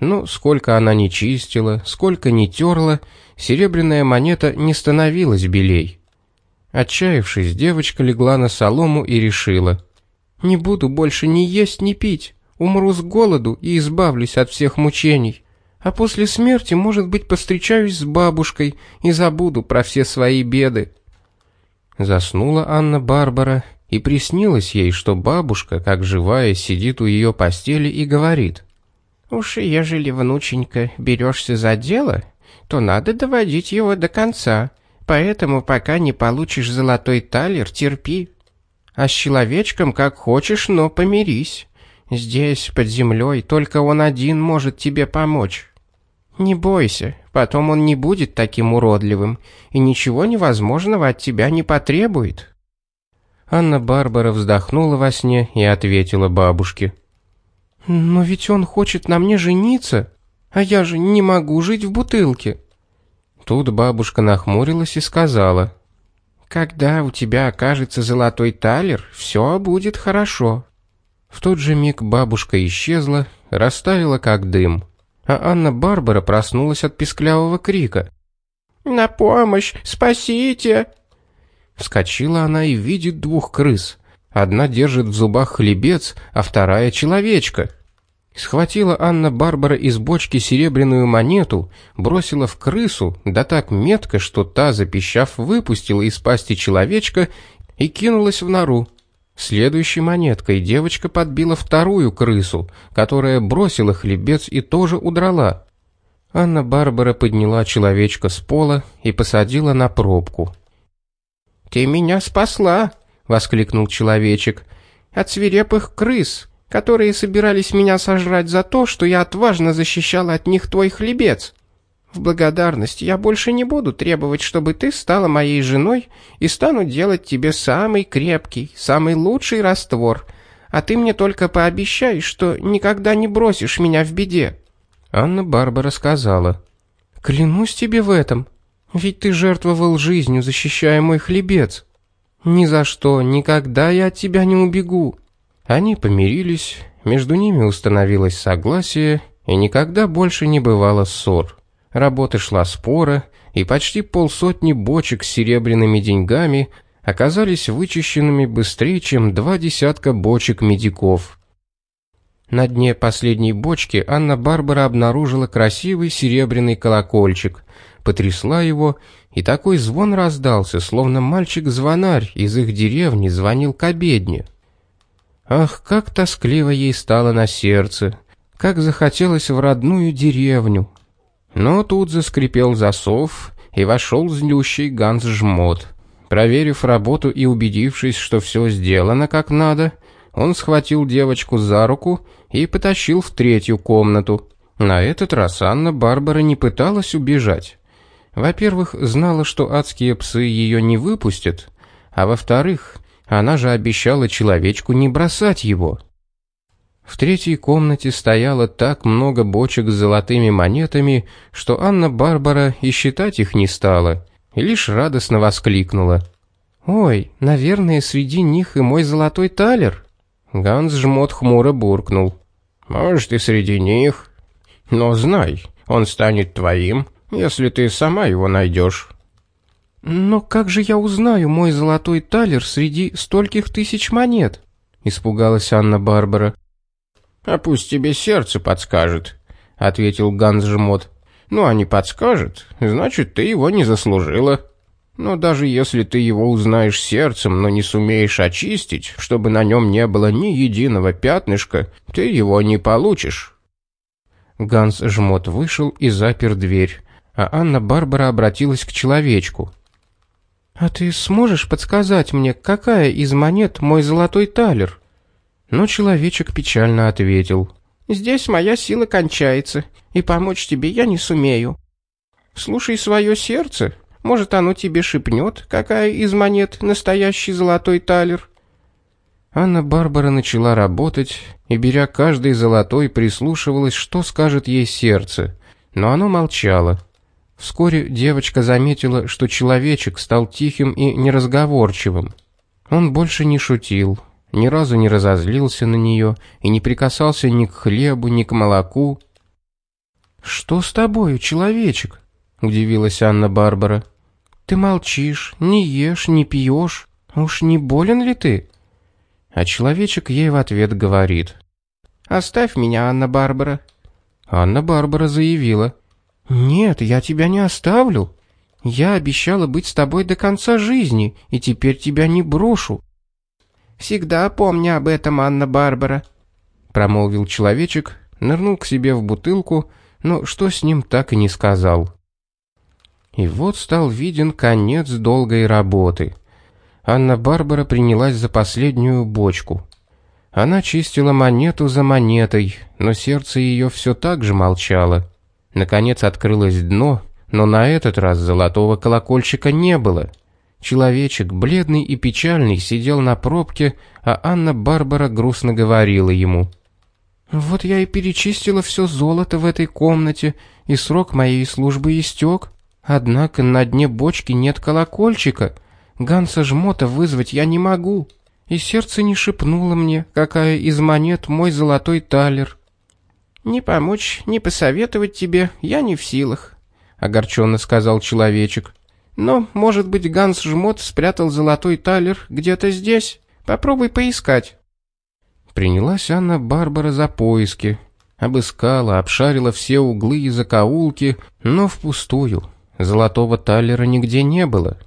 Speaker 1: Но сколько она не чистила, сколько не терла, серебряная монета не становилась белей. Отчаявшись, девочка легла на солому и решила. «Не буду больше ни есть, ни пить. Умру с голоду и избавлюсь от всех мучений а после смерти, может быть, постречаюсь с бабушкой и забуду про все свои беды». Заснула Анна-Барбара, и приснилось ей, что бабушка, как живая, сидит у ее постели и говорит. «Уж ежели, внученька, берешься за дело, то надо доводить его до конца, поэтому пока не получишь золотой талер, терпи. А с человечком как хочешь, но помирись. Здесь, под землей, только он один может тебе помочь». «Не бойся, потом он не будет таким уродливым, и ничего невозможного от тебя не потребует». Анна-Барбара вздохнула во сне и ответила бабушке. «Но ведь он хочет на мне жениться, а я же не могу жить в бутылке». Тут бабушка нахмурилась и сказала. «Когда у тебя окажется золотой талер, все будет хорошо». В тот же миг бабушка исчезла, растаяла как дым а Анна-Барбара проснулась от писклявого крика. «На помощь! Спасите!» Вскочила она и видит двух крыс. Одна держит в зубах хлебец, а вторая — человечка. Схватила Анна-Барбара из бочки серебряную монету, бросила в крысу, да так метко, что та, запищав, выпустила из пасти человечка и кинулась в нору. Следующей монеткой девочка подбила вторую крысу, которая бросила хлебец и тоже удрала. Анна-Барбара подняла человечка с пола и посадила на пробку. «Ты меня спасла!» — воскликнул человечек. «От свирепых крыс, которые собирались меня сожрать за то, что я отважно защищала от них твой хлебец. В благодарность я больше не буду требовать, чтобы ты стала моей женой и стану делать тебе самый крепкий, самый лучший раствор, а ты мне только пообещай, что никогда не бросишь меня в беде». Анна-Барбара сказала, «Клянусь тебе в этом, ведь ты жертвовал жизнью, защищая мой хлебец. Ни за что, никогда я от тебя не убегу». Они помирились, между ними установилось согласие, И никогда больше не бывало ссор. Работа шла спора, и почти полсотни бочек с серебряными деньгами оказались вычищенными быстрее, чем два десятка бочек медиков. На дне последней бочки Анна-Барбара обнаружила красивый серебряный колокольчик, потрясла его, и такой звон раздался, словно мальчик-звонарь из их деревни звонил к обедне. Ах, как тоскливо ей стало на сердце, как захотелось в родную деревню. Но тут заскрипел засов, и вошел злющий Ганс-жмот. Проверив работу и убедившись, что все сделано как надо, он схватил девочку за руку и потащил в третью комнату. На этот раз Анна-Барбара не пыталась убежать. Во-первых, знала, что адские псы ее не выпустят, а во-вторых, она же обещала человечку не бросать его. В третьей комнате стояло так много бочек с золотыми монетами, что Анна-Барбара и считать их не стала, и лишь радостно воскликнула. «Ой, наверное, среди них и мой золотой талер!» Ганс жмот хмуро буркнул. «Может, и среди них. Но знай, он станет твоим, если ты сама его найдешь».
Speaker 2: «Но как же я узнаю мой золотой талер среди стольких тысяч монет?» Испугалась Анна-Барбара.
Speaker 1: «А пусть тебе сердце подскажет», — ответил Ганс жмот. «Ну, а не подскажет, значит, ты его не заслужила». Но даже если ты его узнаешь сердцем, но не сумеешь очистить, чтобы на нем не было ни единого пятнышка, ты его не получишь». Ганс Жмот вышел и запер дверь, а Анна-Барбара обратилась к человечку.
Speaker 2: «А ты сможешь подсказать мне, какая из монет мой золотой талер?»
Speaker 1: Но человечек печально ответил.
Speaker 2: «Здесь моя сила кончается, и помочь тебе я не сумею. Слушай свое сердце, может, оно тебе шепнет, какая из монет настоящий золотой талер?»
Speaker 1: Анна-Барбара начала работать и, беря каждый золотой, прислушивалась, что скажет ей сердце, но оно молчало. Вскоре девочка заметила, что человечек стал тихим и неразговорчивым. Он больше не шутил, ни разу не разозлился на нее и не прикасался ни к хлебу, ни к молоку.
Speaker 2: «Что с тобою, человечек?» — удивилась Анна-Барбара. Ты молчишь, не ешь, не пьешь. Уж не болен ли ты?»
Speaker 1: А человечек ей в ответ говорит.
Speaker 2: «Оставь меня, Анна-Барбара».
Speaker 1: Анна-Барбара заявила.
Speaker 2: «Нет, я тебя не оставлю. Я обещала быть с тобой до конца жизни, и теперь тебя не брошу». «Всегда помни об этом, Анна-Барбара», — промолвил человечек, нырнул к себе в бутылку, но что с ним так и не сказал.
Speaker 1: И вот стал виден конец долгой работы. Анна-Барбара принялась за последнюю бочку. Она чистила монету за монетой, но сердце ее все так же молчало. Наконец открылось дно, но на этот раз золотого колокольчика не было. Человечек, бледный и печальный, сидел на пробке, а Анна-Барбара грустно говорила ему.
Speaker 2: «Вот я и перечистила все золото в этой комнате, и срок моей службы истек. Однако на дне бочки нет колокольчика. Ганса Жмота вызвать я не могу. И сердце не шепнуло мне, какая из монет мой золотой талер. «Не помочь, не посоветовать тебе я не в силах», — огорченно сказал человечек. «Но, может быть, Ганс Жмот спрятал золотой талер где-то здесь? Попробуй поискать».
Speaker 1: Принялась Анна Барбара за поиски. Обыскала, обшарила все углы и закоулки, но впустую. Золотого талера нигде не было.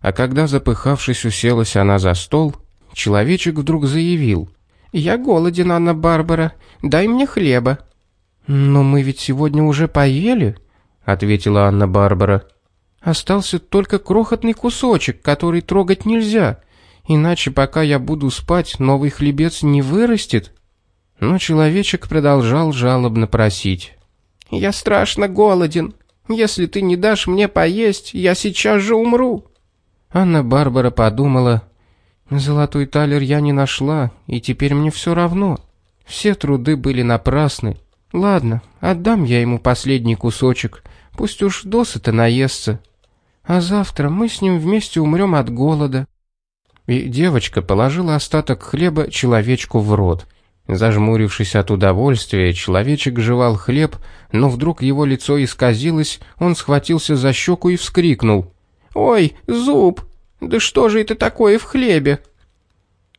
Speaker 1: А когда, запыхавшись, уселась она за стол, человечек вдруг заявил.
Speaker 2: «Я голоден, Анна-Барбара. Дай мне хлеба».
Speaker 1: «Но мы ведь сегодня уже поели», — ответила Анна-Барбара.
Speaker 2: «Остался только крохотный кусочек, который трогать нельзя. Иначе, пока я буду спать, новый хлебец не вырастет».
Speaker 1: Но человечек продолжал жалобно просить.
Speaker 2: «Я страшно голоден. Если ты не дашь мне поесть, я сейчас же умру».
Speaker 1: Анна-Барбара подумала, «Золотой талер я не нашла, и теперь мне все равно. Все труды были напрасны. Ладно, отдам я ему последний кусочек, пусть уж досыта наестся. А завтра мы с ним вместе умрем от голода». И девочка положила остаток хлеба человечку в рот. Зажмурившись от удовольствия, человечек жевал хлеб, но вдруг его лицо исказилось, он схватился за щеку и вскрикнул.
Speaker 2: «Ой, зуб! Да что же это такое в хлебе?»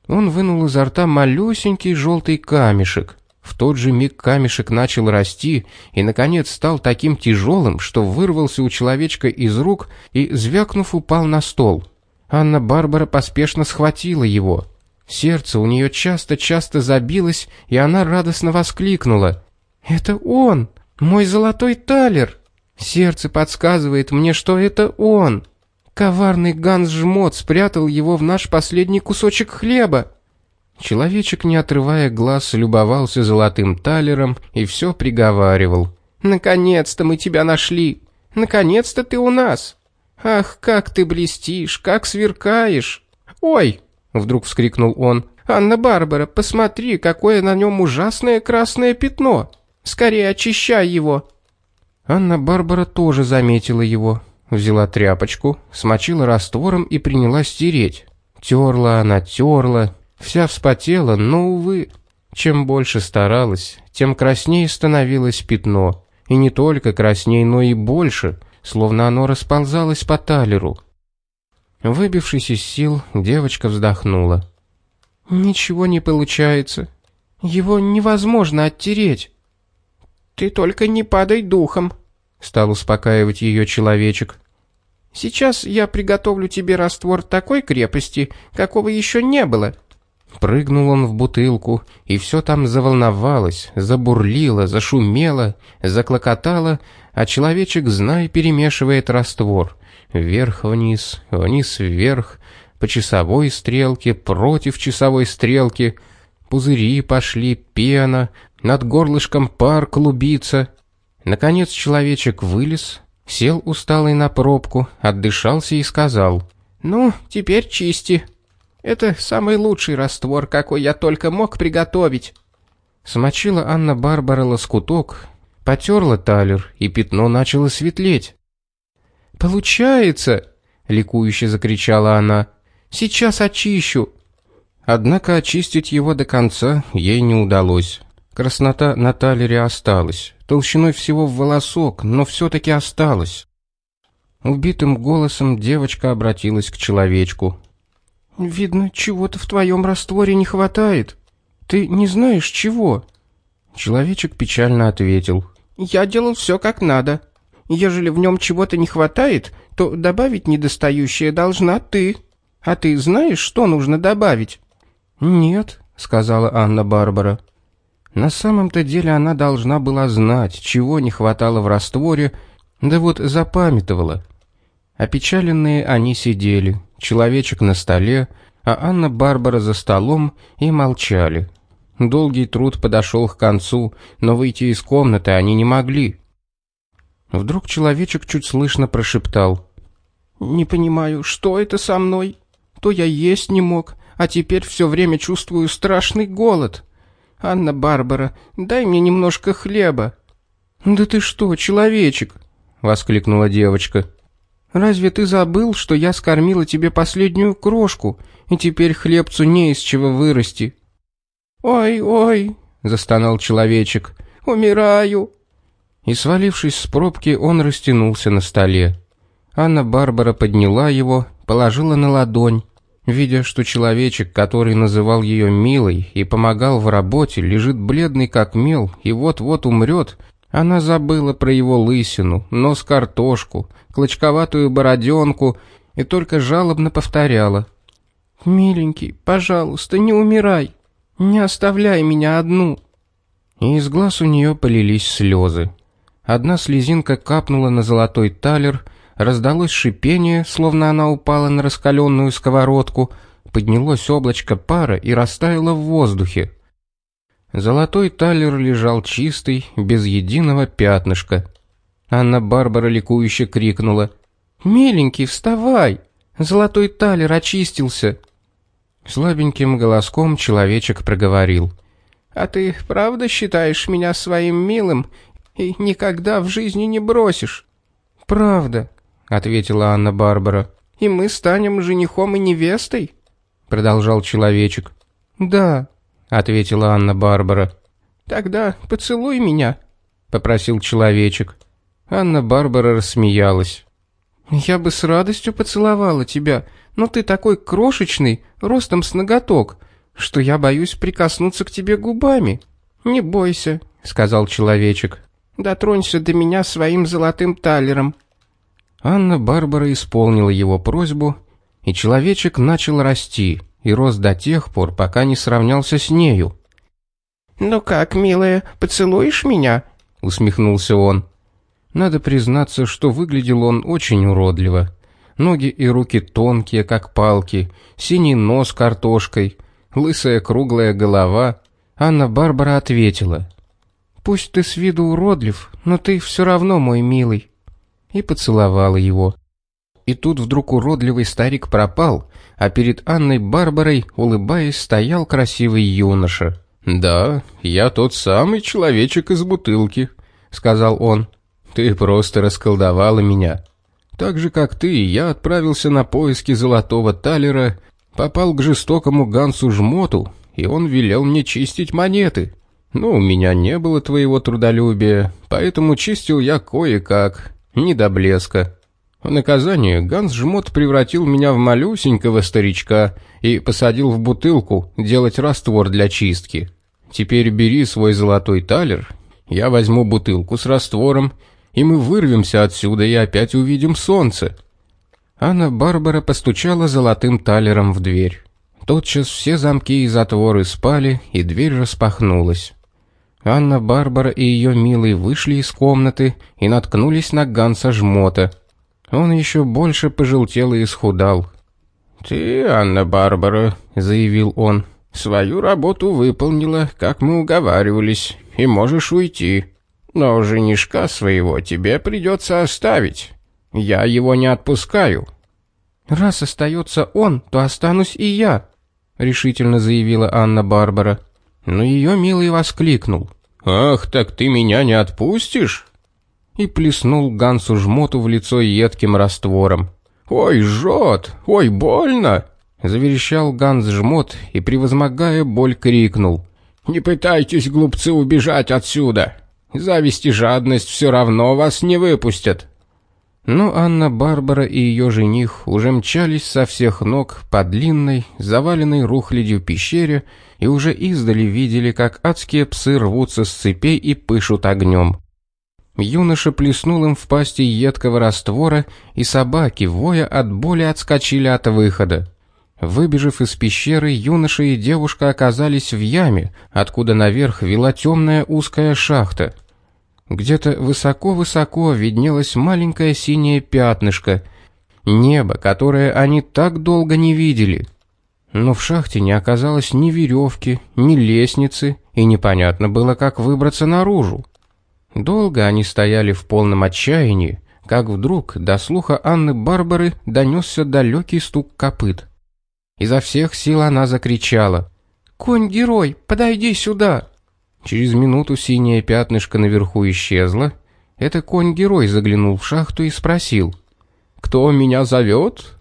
Speaker 1: Он вынул изо рта малюсенький желтый камешек. В тот же миг камешек начал расти и, наконец, стал таким тяжелым, что вырвался у человечка из рук и, звякнув, упал на стол. Анна-Барбара поспешно схватила его. Сердце у нее часто-часто забилось, и она радостно воскликнула.
Speaker 2: «Это он! Мой золотой талер! Сердце подсказывает мне, что это он! Коварный Ганс-жмот спрятал его в наш последний кусочек хлеба!»
Speaker 1: Человечек, не отрывая глаз, любовался золотым талером и все приговаривал.
Speaker 2: «Наконец-то мы тебя нашли! Наконец-то ты у нас! Ах, как ты блестишь, как сверкаешь! Ой!» Вдруг вскрикнул он. «Анна-Барбара, посмотри, какое на нем ужасное красное пятно! Скорее очищай его!»
Speaker 1: Анна-Барбара тоже заметила его. Взяла тряпочку, смочила раствором и принялась тереть. Терла она, терла, вся вспотела, но, увы, чем больше старалась, тем краснее становилось пятно. И не только красней, но и больше, словно оно расползалось по талеру. Выбившись из сил, девочка вздохнула.
Speaker 2: «Ничего не получается. Его невозможно оттереть». «Ты только не падай духом», — стал успокаивать ее человечек. «Сейчас я приготовлю тебе раствор такой крепости, какого еще не было».
Speaker 1: Прыгнул он в бутылку, и все там заволновалось, забурлило, зашумело, заклокотало, а человечек, знай, перемешивает раствор — вверх-вниз, вниз-вверх, по часовой стрелке, против часовой стрелки, пузыри пошли, пена, над горлышком пар клубится. Наконец человечек вылез, сел усталый на пробку, отдышался и сказал,
Speaker 2: «Ну, теперь чисти. Это самый лучший раствор, какой я только мог приготовить».
Speaker 1: Смочила Анна-Барбара лоскуток, потерла талер, и пятно начало светлеть.
Speaker 2: «Получается!» — ликующе закричала она. «Сейчас очищу!»
Speaker 1: Однако очистить его до конца ей не удалось. Краснота на талере осталась, толщиной всего в волосок, но все-таки осталась. Убитым голосом девочка обратилась к человечку.
Speaker 2: «Видно, чего-то в твоем растворе не хватает. Ты не знаешь, чего?»
Speaker 1: Человечек печально ответил.
Speaker 2: «Я делал все как надо. Ежели в нем чего-то не хватает, то добавить недостающее должна ты. А ты знаешь, что нужно добавить?»
Speaker 1: «Нет», — сказала Анна-Барбара. На самом-то деле она должна была знать, чего не хватало в растворе, да вот запамятовала. Опечаленные они сидели, человечек на столе, а Анна-Барбара за столом и молчали. Долгий труд подошел к концу, но выйти из комнаты они не могли. Вдруг человечек чуть слышно прошептал.
Speaker 2: «Не понимаю, что это со мной? То я есть не мог, а теперь все время чувствую страшный голод. Анна-Барбара, дай мне немножко хлеба».
Speaker 1: «Да ты что, человечек?» — воскликнула девочка.
Speaker 2: «Разве ты забыл, что я скормила тебе последнюю крошку, и теперь хлебцу не из чего вырасти?» «Ой-ой», — застонал человечек, — «умираю»
Speaker 1: и, свалившись с пробки, он растянулся на столе. Анна-Барбара подняла его, положила на ладонь. Видя, что человечек, который называл ее милой и помогал в работе, лежит бледный как мел и вот-вот умрет, она забыла про его лысину, нос-картошку, клочковатую бороденку и только жалобно повторяла.
Speaker 2: «Миленький, пожалуйста, не умирай, не оставляй меня одну».
Speaker 1: И из глаз у нее полились слезы. Одна слезинка капнула на золотой талер, раздалось шипение, словно она упала на раскаленную сковородку, поднялось облачко пара и растаяло в воздухе. Золотой талер лежал чистый, без единого пятнышка. Анна-Барбара ликующе крикнула.
Speaker 2: «Миленький, вставай! Золотой талер очистился!»
Speaker 1: Слабеньким голоском человечек проговорил.
Speaker 2: «А ты правда считаешь меня своим милым и никогда в жизни не бросишь».
Speaker 1: «Правда», — ответила Анна-Барбара.
Speaker 2: «И мы станем женихом и невестой?»
Speaker 1: — продолжал человечек.
Speaker 2: «Да», —— ответила Анна-Барбара. «Тогда поцелуй меня», — попросил человечек. Анна-Барбара рассмеялась. «Я бы с радостью поцеловала тебя, но ты такой крошечный, ростом с ноготок, что я боюсь прикоснуться к тебе губами. Не бойся, сказал человечек. Дотронься до меня своим золотым талером. Анна Барбара исполнила его просьбу, и человечек начал расти и рос до тех пор, пока не сравнялся с нею. «Ну как, милая, поцелуешь меня?» — усмехнулся он. Надо признаться, что выглядел он очень уродливо. Ноги и руки тонкие, как палки, синий нос картошкой, лысая круглая голова. Анна-Барбара ответила. «Пусть ты с виду уродлив, но ты все равно мой милый». И поцеловала его. И тут вдруг уродливый старик пропал, а перед Анной Барбарой, улыбаясь, стоял красивый юноша. «Да, я тот самый человечек из бутылки», — сказал он. «Ты просто расколдовала меня. Так же, как ты, я отправился на поиски золотого талера, попал к жестокому Гансу Жмоту, и он велел мне чистить монеты. Но у меня не было твоего трудолюбия, поэтому чистил я кое-как, не до блеска. В наказание Ганс Жмот превратил меня в малюсенького старичка и посадил в бутылку делать раствор для чистки. Теперь бери свой золотой талер, я возьму бутылку с раствором и мы вырвемся отсюда и опять увидим солнце. Анна-Барбара постучала золотым талером в дверь. Тотчас все замки и затворы спали, и дверь распахнулась. Анна-Барбара и ее милый вышли из комнаты и наткнулись на Ганса Жмота. Он еще больше пожелтел и исхудал. «Ты, Анна-Барбара», — заявил он, — «свою работу выполнила, как мы уговаривались, и можешь уйти». Но женишка своего тебе придется оставить. Я его не отпускаю». «Раз остается он, то останусь и я», — решительно заявила Анна-Барбара. Но ее милый воскликнул. «Ах, так ты меня не отпустишь?» И плеснул Гансу жмоту в лицо едким раствором. «Ой, жжет! Ой, больно!» Заверещал Ганс жмот и, превозмогая боль, крикнул. «Не пытайтесь, глупцы, убежать отсюда! Зависть и жадность все равно вас не выпустят. Но Анна-Барбара и ее жених уже мчались со всех ног по длинной, заваленной рухлядью пещере и уже издали видели, как адские псы рвутся с цепей и пышут огнем. Юноша плеснул им в пасти едкого раствора, и собаки, воя от боли, отскочили от выхода. Выбежав из пещеры, юноша и девушка оказались в яме, откуда наверх вела темная узкая шахта. Где-то высоко-высоко виднелось маленькое синее пятнышко, небо, которое они так долго не видели. Но в шахте не оказалось ни веревки, ни лестницы, и непонятно было, как выбраться наружу. Долго они стояли в полном отчаянии, как вдруг до слуха Анны Барбары донесся далекий стук копыт. Изо всех сил она закричала. «Конь-герой, подойди сюда!» Через минуту синее пятнышко наверху исчезло. Это конь-герой заглянул в шахту и спросил. «Кто меня зовет?»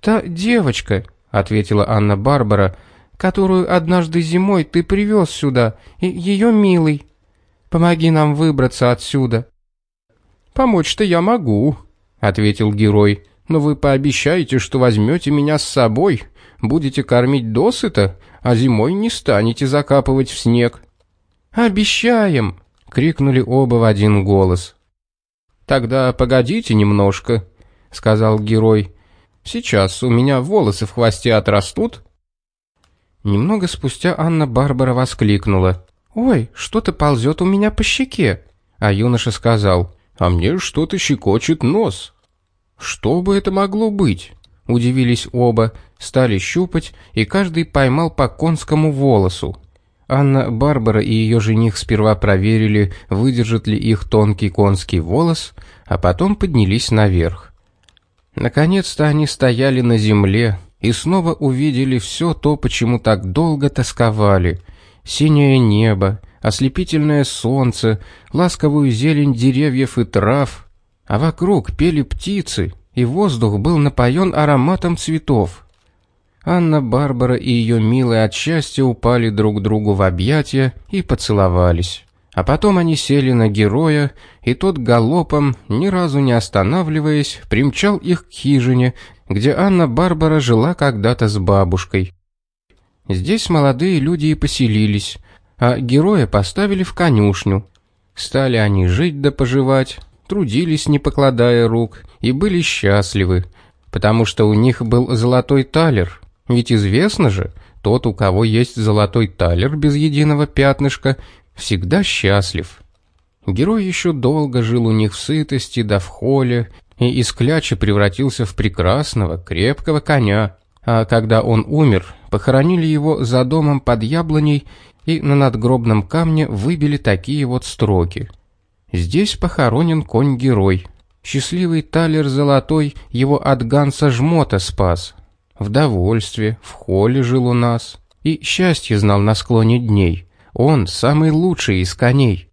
Speaker 2: «Та девочка», — ответила Анна-Барбара, «которую однажды зимой ты привез сюда, и ее милый. Помоги нам выбраться отсюда». «Помочь-то я могу», — ответил герой, «но вы пообещаете, что возьмете меня с собой, будете кормить досыта, а зимой не станете закапывать в снег». «Обещаем!» — крикнули оба в один голос. «Тогда погодите немножко», — сказал герой. «Сейчас у меня волосы в хвосте отрастут». Немного спустя Анна-Барбара воскликнула. «Ой, что-то ползет у меня по щеке!» А юноша сказал, «А мне что-то щекочет нос». «Что бы это могло быть?» Удивились оба, стали щупать, и каждый поймал по конскому волосу. Анна Барбара и ее жених сперва проверили, выдержит ли их тонкий конский волос, а потом поднялись наверх. Наконец-то они стояли на земле и снова увидели все то, почему так долго тосковали. Синее небо, ослепительное солнце, ласковую зелень деревьев и трав, а вокруг пели птицы, и воздух был напоен ароматом цветов. Анна-Барбара и ее милые от счастья упали друг другу в объятия и поцеловались. А потом они сели на героя, и тот галопом, ни разу не останавливаясь, примчал их к хижине, где Анна-Барбара жила когда-то с бабушкой. Здесь молодые люди и поселились, а героя поставили в конюшню. Стали они жить да поживать, трудились, не покладая рук, и были счастливы, потому что у них был золотой талер. Ведь известно же, тот, у кого есть золотой талер без единого пятнышка, всегда счастлив. Герой еще долго жил у них в сытости да в холе, и из кляча превратился в прекрасного, крепкого коня. А когда он умер, похоронили его за домом под яблоней и на надгробном камне выбили такие вот строки. Здесь похоронен конь-герой. Счастливый талер золотой его от Ганса Жмота спас. В довольстве, в холе жил у нас. И счастье знал на склоне дней. Он самый лучший из коней.